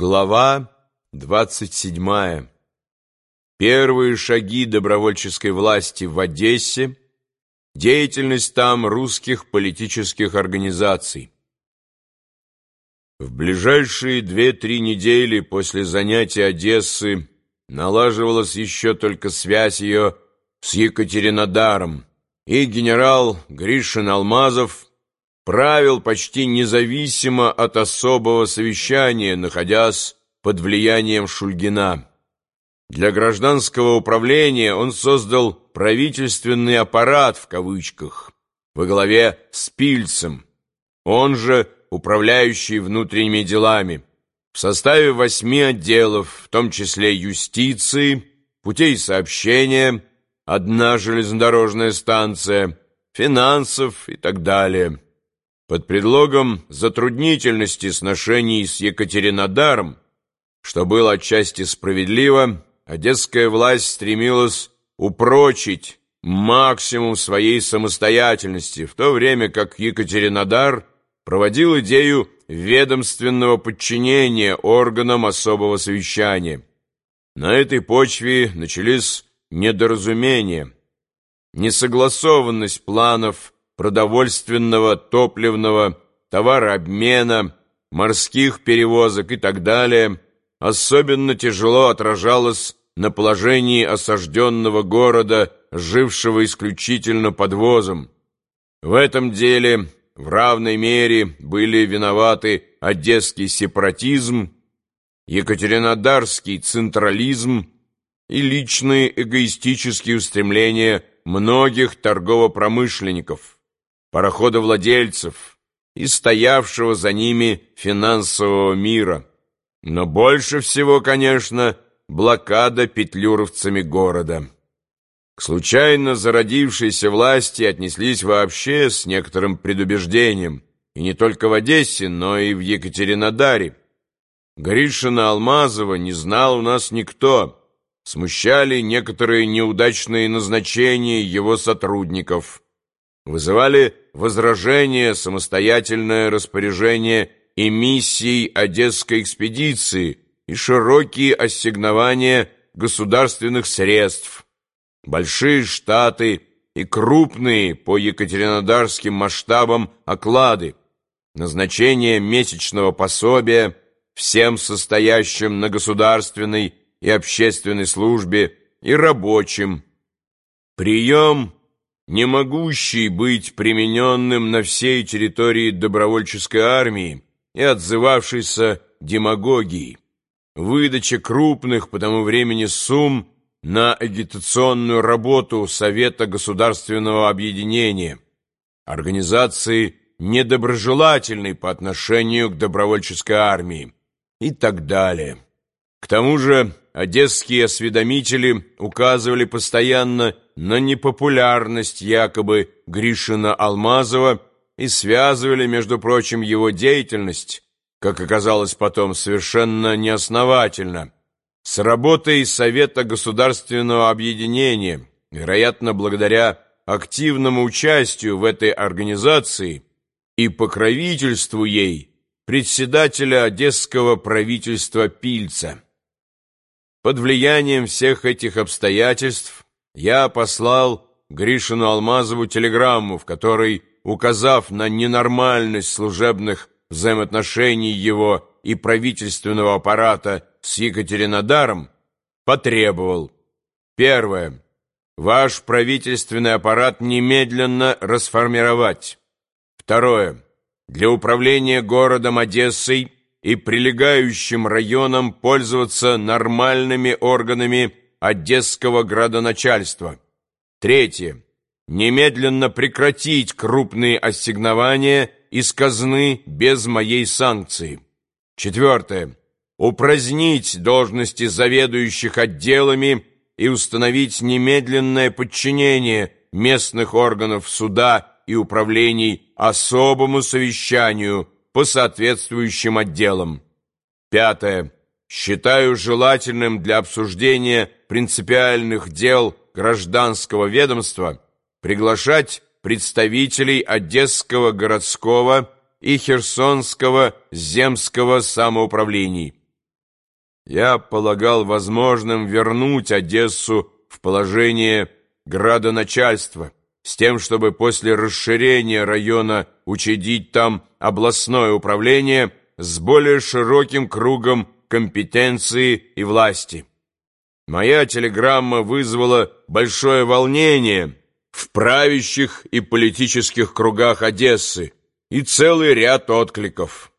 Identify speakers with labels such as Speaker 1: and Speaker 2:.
Speaker 1: Глава 27. Первые шаги добровольческой власти в Одессе, деятельность там русских политических организаций. В ближайшие две-три недели после занятия Одессы налаживалась еще только связь ее с Екатеринодаром, и генерал Гришин Алмазов правил почти независимо от особого совещания, находясь под влиянием Шульгина. Для гражданского управления он создал «правительственный аппарат» в кавычках во главе с Пильцем, он же управляющий внутренними делами, в составе восьми отделов, в том числе юстиции, путей сообщения, одна железнодорожная станция, финансов и так далее. Под предлогом затруднительности сношений с Екатеринодаром, что было отчасти справедливо, одесская власть стремилась упрочить максимум своей самостоятельности, в то время как Екатеринодар проводил идею ведомственного подчинения органам особого совещания. На этой почве начались недоразумения, несогласованность планов продовольственного, топливного, товарообмена, морских перевозок и так далее, особенно тяжело отражалось на положении осажденного города, жившего исключительно подвозом. В этом деле в равной мере были виноваты одесский сепаратизм, екатеринодарский централизм и личные эгоистические устремления многих торгово-промышленников, пароходовладельцев и стоявшего за ними финансового мира. Но больше всего, конечно, блокада петлюровцами города. К случайно зародившейся власти отнеслись вообще с некоторым предубеждением, и не только в Одессе, но и в Екатеринодаре. Гришина Алмазова не знал у нас никто, смущали некоторые неудачные назначения его сотрудников, вызывали возражение самостоятельное распоряжение эмиссией Одесской экспедиции и широкие ассигнования государственных средств, большие штаты и крупные по екатеринодарским масштабам оклады, назначение месячного пособия всем состоящим на государственной и общественной службе, и рабочим. Прием, не могущий быть примененным на всей территории добровольческой армии и отзывавшийся демагогией. Выдача крупных по тому времени сумм на агитационную работу Совета Государственного Объединения, организации недоброжелательной по отношению к добровольческой армии и так далее. К тому же одесские осведомители указывали постоянно на непопулярность якобы Гришина Алмазова и связывали, между прочим, его деятельность, как оказалось потом совершенно неосновательно, с работой Совета Государственного Объединения, вероятно, благодаря активному участию в этой организации и покровительству ей председателя одесского правительства Пильца. Под влиянием всех этих обстоятельств я послал Гришину Алмазову телеграмму, в которой, указав на ненормальность служебных взаимоотношений его и правительственного аппарата с Екатеринодаром, потребовал. Первое. Ваш правительственный аппарат немедленно расформировать. Второе. Для управления городом Одессой и прилегающим районам пользоваться нормальными органами Одесского градоначальства. Третье. Немедленно прекратить крупные ассигнования из казны без моей санкции. Четвертое. Упразднить должности заведующих отделами и установить немедленное подчинение местных органов суда и управлений особому совещанию по соответствующим отделам. Пятое. Считаю желательным для обсуждения принципиальных дел гражданского ведомства приглашать представителей Одесского городского и Херсонского земского самоуправлений. я полагал возможным вернуть Одессу в положение градоначальства, с тем, чтобы после расширения района учредить там областное управление с более широким кругом компетенции и власти. Моя телеграмма вызвала большое волнение в правящих и политических кругах Одессы и целый ряд откликов.